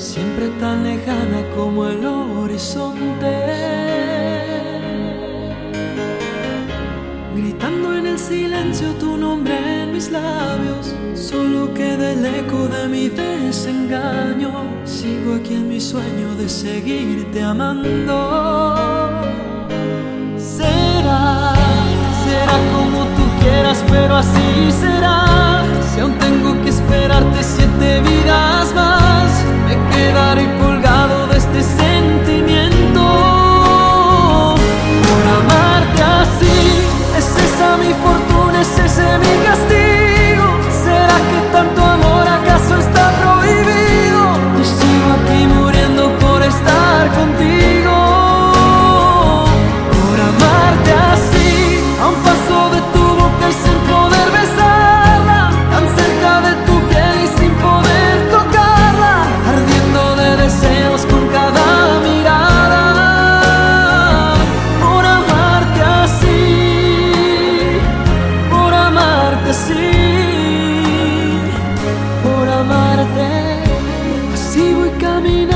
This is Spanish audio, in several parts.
siempre tan lejana como el horizonte. Gritando en el silencio tu nombre en mis labios, solo queda el eco de mi desengaño. Sigo aquí en mi sueño de seguirte amando. Será, será como tú quieras, pero así será.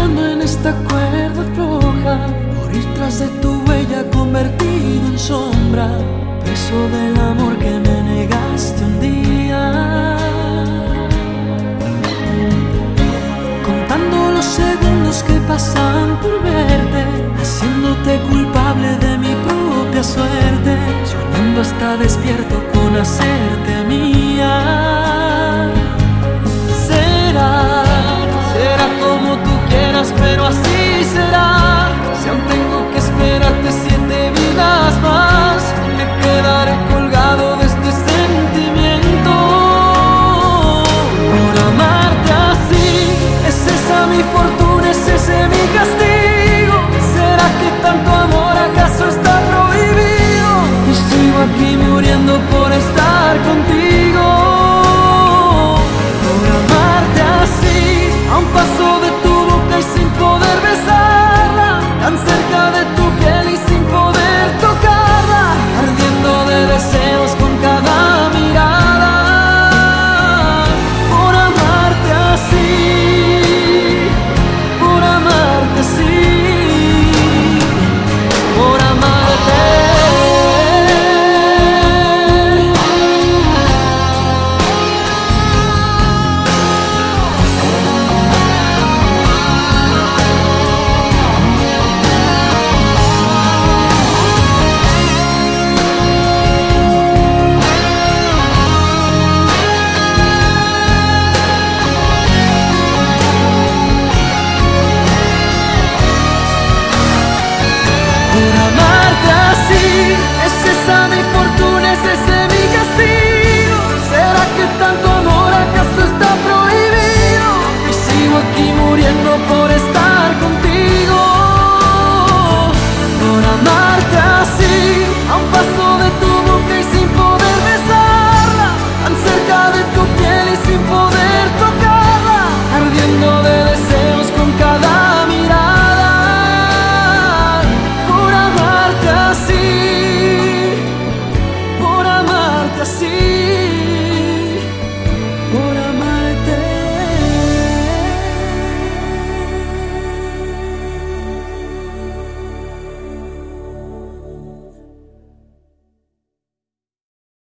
En esta cuerda floja, por ir tras de tu huella convertido en sombra, preso del amor que me negaste un día. Contando los segundos que pasan por verte, haciéndote culpable de mi propia suerte, soñando hasta despierto con hacerte mía.